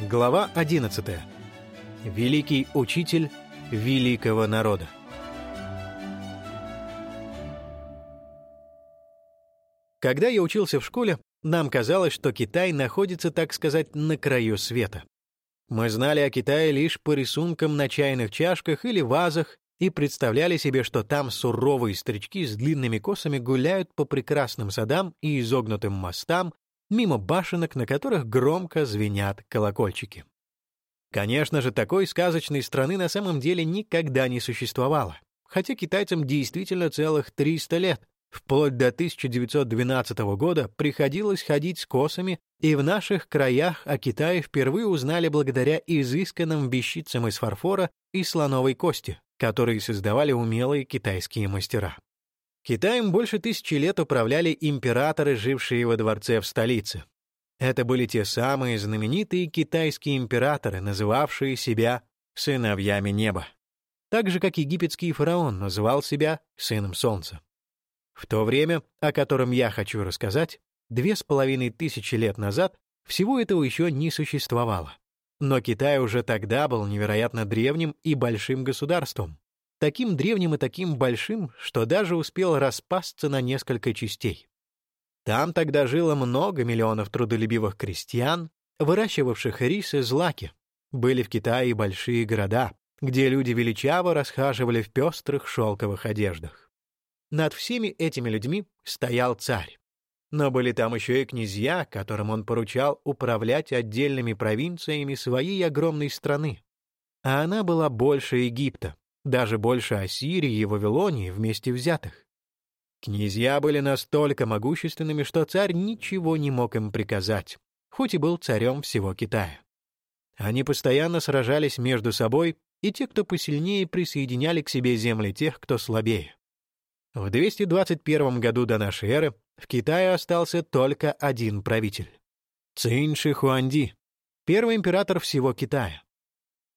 Глава 11. Великий учитель великого народа. Когда я учился в школе, нам казалось, что Китай находится, так сказать, на краю света. Мы знали о Китае лишь по рисункам на чайных чашках или вазах и представляли себе, что там суровые старички с длинными косами гуляют по прекрасным садам и изогнутым мостам, мимо башенок, на которых громко звенят колокольчики. Конечно же, такой сказочной страны на самом деле никогда не существовало, хотя китайцам действительно целых 300 лет, вплоть до 1912 года приходилось ходить с косами, и в наших краях о Китае впервые узнали благодаря изысканным вещицам из фарфора и слоновой кости, которые создавали умелые китайские мастера. Китаем больше тысячи лет управляли императоры, жившие во дворце в столице. Это были те самые знаменитые китайские императоры, называвшие себя «сыновьями неба». Так же, как египетский фараон называл себя «сыном солнца». В то время, о котором я хочу рассказать, две с половиной тысячи лет назад всего этого еще не существовало. Но Китай уже тогда был невероятно древним и большим государством таким древним и таким большим, что даже успел распасться на несколько частей. Там тогда жило много миллионов трудолюбивых крестьян, выращивавших рис и злаки. Были в Китае большие города, где люди величаво расхаживали в пестрых шелковых одеждах. Над всеми этими людьми стоял царь. Но были там еще и князья, которым он поручал управлять отдельными провинциями своей огромной страны. А она была больше Египта, даже больше Ассирии и Вавилонии вместе взятых. Князья были настолько могущественными, что царь ничего не мог им приказать, хоть и был царем всего Китая. Они постоянно сражались между собой, и те, кто посильнее, присоединяли к себе земли тех, кто слабее. В 221 году до нашей эры в Китае остался только один правитель — Цинь Шихуанди, первый император всего Китая.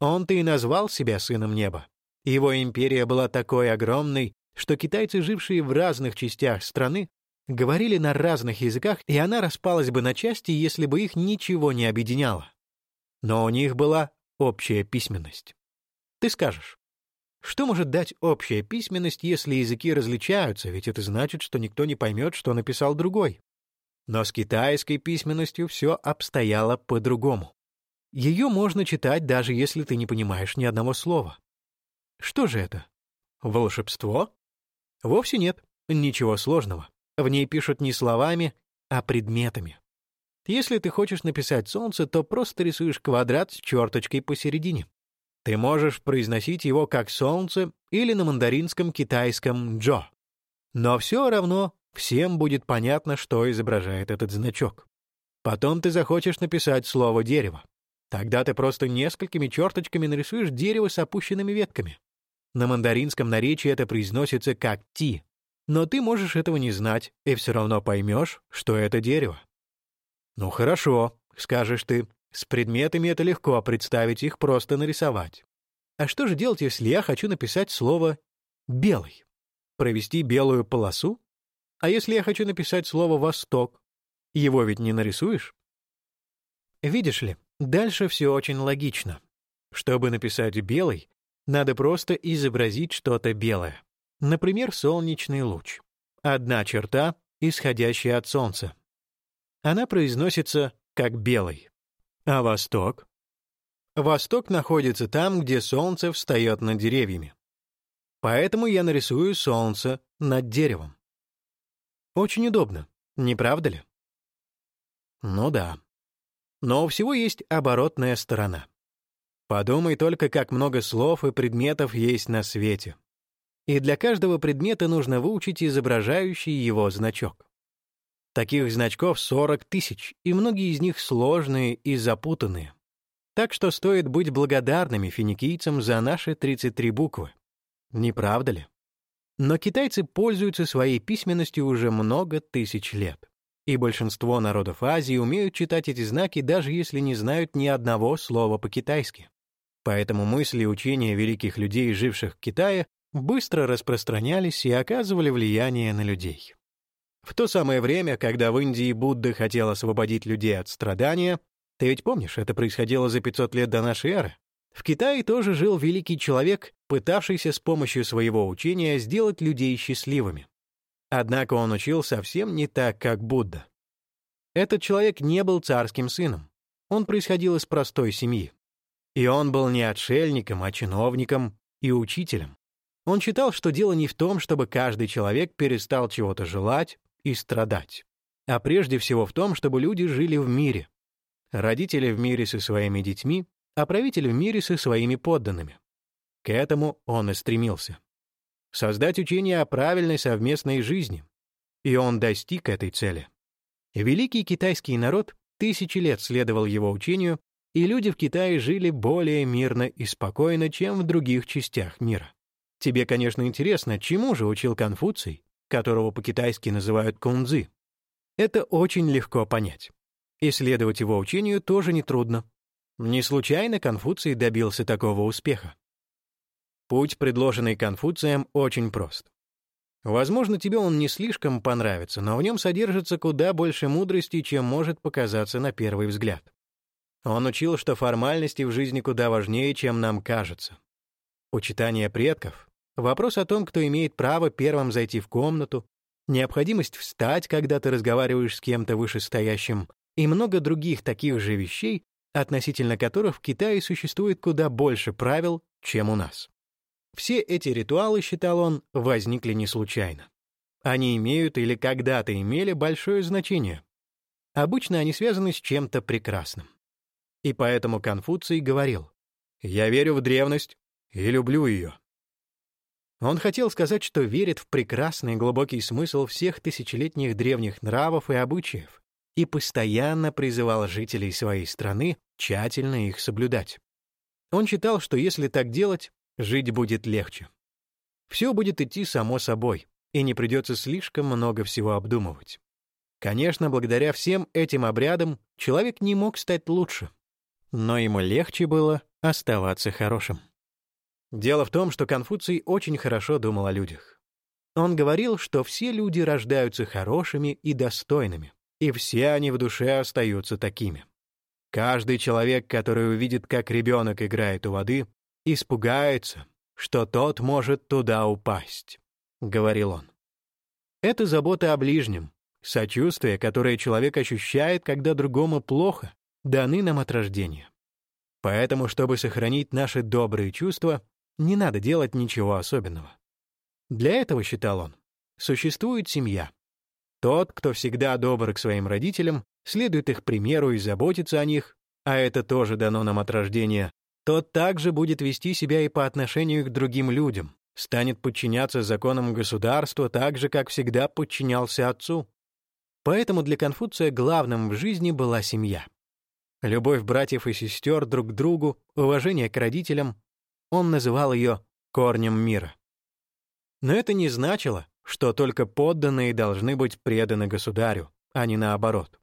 Он-то и назвал себя сыном неба. Его империя была такой огромной, что китайцы, жившие в разных частях страны, говорили на разных языках, и она распалась бы на части, если бы их ничего не объединяло. Но у них была общая письменность. Ты скажешь, что может дать общая письменность, если языки различаются, ведь это значит, что никто не поймет, что написал другой. Но с китайской письменностью все обстояло по-другому. Ее можно читать, даже если ты не понимаешь ни одного слова. Что же это? Волшебство? Вовсе нет, ничего сложного. В ней пишут не словами, а предметами. Если ты хочешь написать солнце, то просто рисуешь квадрат с черточкой посередине. Ты можешь произносить его как солнце или на мандаринском китайском «джо». Но все равно всем будет понятно, что изображает этот значок. Потом ты захочешь написать слово «дерево». Тогда ты просто несколькими черточками нарисуешь дерево с опущенными ветками. На мандаринском наречии это произносится как «ти», но ты можешь этого не знать и все равно поймешь, что это дерево. «Ну хорошо», — скажешь ты, — «с предметами это легко представить, их просто нарисовать». А что же делать, если я хочу написать слово «белый»? Провести белую полосу? А если я хочу написать слово «восток»? Его ведь не нарисуешь? Видишь ли, дальше все очень логично. Чтобы написать «белый», надо просто изобразить что-то белое. Например, солнечный луч. Одна черта, исходящая от солнца. Она произносится как белый. А восток? Восток находится там, где солнце встает над деревьями. Поэтому я нарисую солнце над деревом. Очень удобно, не правда ли? Ну да. Но у всего есть оборотная сторона. Подумай только, как много слов и предметов есть на свете. И для каждого предмета нужно выучить изображающий его значок. Таких значков 40 тысяч, и многие из них сложные и запутанные. Так что стоит быть благодарными финикийцам за наши 33 буквы. Не правда ли? Но китайцы пользуются своей письменностью уже много тысяч лет. И большинство народов Азии умеют читать эти знаки, даже если не знают ни одного слова по-китайски. Поэтому мысли и учения великих людей, живших в Китае, быстро распространялись и оказывали влияние на людей. В то самое время, когда в Индии Будда хотел освободить людей от страдания, Ты ведь помнишь, это происходило за 500 лет до нашей эры? В Китае тоже жил великий человек, пытавшийся с помощью своего учения сделать людей счастливыми. Однако он учил совсем не так, как Будда. Этот человек не был царским сыном. Он происходил из простой семьи. И он был не отшельником, а чиновником и учителем. Он считал, что дело не в том, чтобы каждый человек перестал чего-то желать и страдать, а прежде всего в том, чтобы люди жили в мире. Родители в мире со своими детьми, а правитель в мире со своими подданными. К этому он и стремился. Создать учение о правильной совместной жизни. И он достиг этой цели. Великий китайский народ тысячи лет следовал его учению, и люди в Китае жили более мирно и спокойно, чем в других частях мира. Тебе, конечно, интересно, чему же учил Конфуций, которого по-китайски называют кунцзы. Это очень легко понять. Исследовать его учению тоже нетрудно. Не случайно Конфуций добился такого успеха. Путь, предложенный Конфуцием, очень прост. Возможно, тебе он не слишком понравится, но в нем содержится куда больше мудрости, чем может показаться на первый взгляд. Он учил, что формальности в жизни куда важнее, чем нам кажется. Почитание предков, вопрос о том, кто имеет право первым зайти в комнату, необходимость встать, когда ты разговариваешь с кем-то вышестоящим, и много других таких же вещей относительно которых в Китае существует куда больше правил, чем у нас. Все эти ритуалы, считал он, возникли не случайно. Они имеют или когда-то имели большое значение. Обычно они связаны с чем-то прекрасным. И поэтому Конфуций говорил, «Я верю в древность и люблю ее». Он хотел сказать, что верит в прекрасный глубокий смысл всех тысячелетних древних нравов и обычаев, и постоянно призывал жителей своей страны тщательно их соблюдать. Он считал, что если так делать, жить будет легче. Все будет идти само собой, и не придется слишком много всего обдумывать. Конечно, благодаря всем этим обрядам человек не мог стать лучше, но ему легче было оставаться хорошим. Дело в том, что Конфуций очень хорошо думал о людях. Он говорил, что все люди рождаются хорошими и достойными, и все они в душе остаются такими. Каждый человек, который увидит, как ребенок играет у воды, испугается, что тот может туда упасть, — говорил он. Это забота о ближнем, сочувствие, которое человек ощущает, когда другому плохо, даны нам от рождения. Поэтому, чтобы сохранить наши добрые чувства, не надо делать ничего особенного. Для этого, считал он, существует семья, тот, кто всегда добр к своим родителям, следует их примеру и заботится о них, а это тоже дано нам от рождения, тот также будет вести себя и по отношению к другим людям, станет подчиняться законам государства так же, как всегда подчинялся отцу. Поэтому для Конфуция главным в жизни была семья. Любовь братьев и сестер друг к другу, уважение к родителям. Он называл ее корнем мира. Но это не значило, что только подданные должны быть преданы государю, а не наоборот.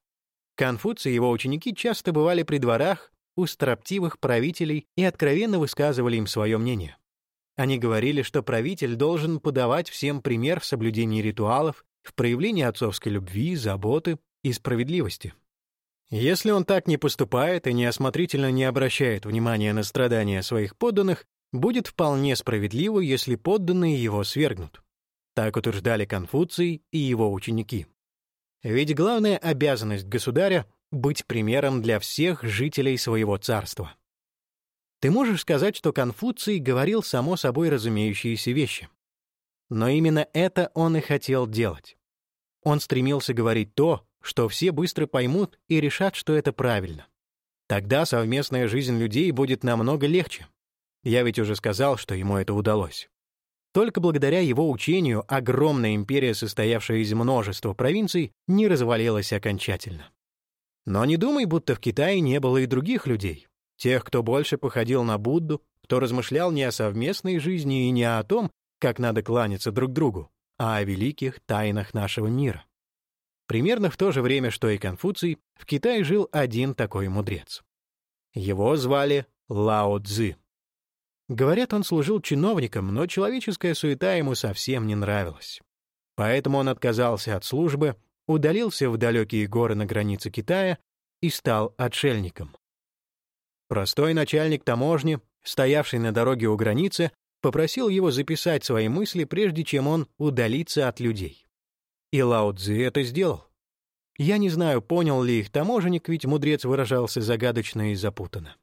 Конфуций и его ученики часто бывали при дворах у строптивых правителей и откровенно высказывали им свое мнение. Они говорили, что правитель должен подавать всем пример в соблюдении ритуалов, в проявлении отцовской любви, заботы и справедливости. Если он так не поступает и неосмотрительно не обращает внимания на страдания своих подданных, будет вполне справедливо, если подданные его свергнут. Так утверждали Конфуций и его ученики. Ведь главная обязанность государя — быть примером для всех жителей своего царства. Ты можешь сказать, что Конфуций говорил само собой разумеющиеся вещи. Но именно это он и хотел делать. Он стремился говорить то, что все быстро поймут и решат, что это правильно. Тогда совместная жизнь людей будет намного легче. Я ведь уже сказал, что ему это удалось. Только благодаря его учению огромная империя, состоявшая из множества провинций, не развалилась окончательно. Но не думай, будто в Китае не было и других людей. Тех, кто больше походил на Будду, кто размышлял не о совместной жизни и не о том, как надо кланяться друг другу, а о великих тайнах нашего мира. Примерно в то же время, что и Конфуций, в Китае жил один такой мудрец. Его звали Лао Цзы. Говорят, он служил чиновником, но человеческая суета ему совсем не нравилась. Поэтому он отказался от службы, удалился в далекие горы на границе Китая и стал отшельником. Простой начальник таможни, стоявший на дороге у границы, попросил его записать свои мысли, прежде чем он удалится от людей. И Лао Цзи это сделал. Я не знаю, понял ли их таможенник, ведь мудрец выражался загадочно и запутанно.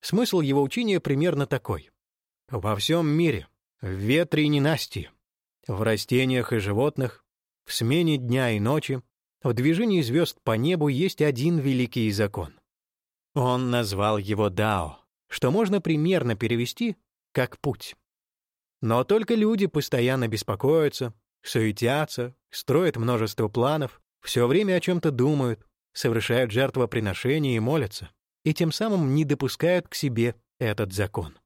Смысл его учения примерно такой. Во всем мире, в ветре и ненастье, в растениях и животных, в смене дня и ночи, в движении звезд по небу есть один великий закон. Он назвал его Дао, что можно примерно перевести как путь. Но только люди постоянно беспокоятся, суетятся, строят множество планов, все время о чем-то думают, совершают жертвоприношения и молятся, и тем самым не допускают к себе этот закон.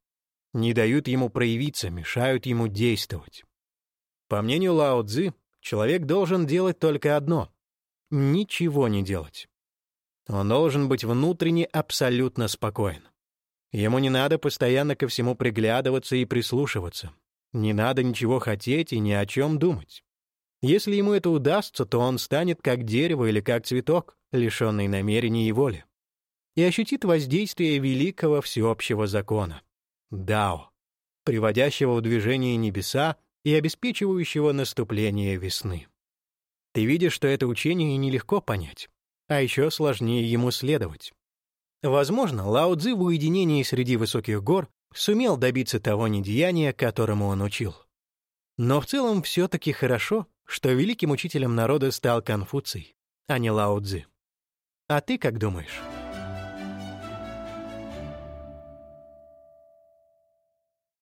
Не дают ему проявиться, мешают ему действовать. По мнению Лао Цзы, человек должен делать только одно — ничего не делать. Он должен быть внутренне абсолютно спокоен. Ему не надо постоянно ко всему приглядываться и прислушиваться. Не надо ничего хотеть и ни о чем думать. Если ему это удастся, то он станет как дерево или как цветок, лишенный намерений и воли, и ощутит воздействие великого всеобщего закона — Дао, приводящего в движение небеса и обеспечивающего наступление весны. Ты видишь, что это учение нелегко понять, а еще сложнее ему следовать. Возможно, Лао Цзи в уединении среди высоких гор сумел добиться того недеяния, которому он учил. Но в целом все-таки хорошо, что великим учителем народа стал Конфуций, а не Лао Цзи. А ты как думаешь?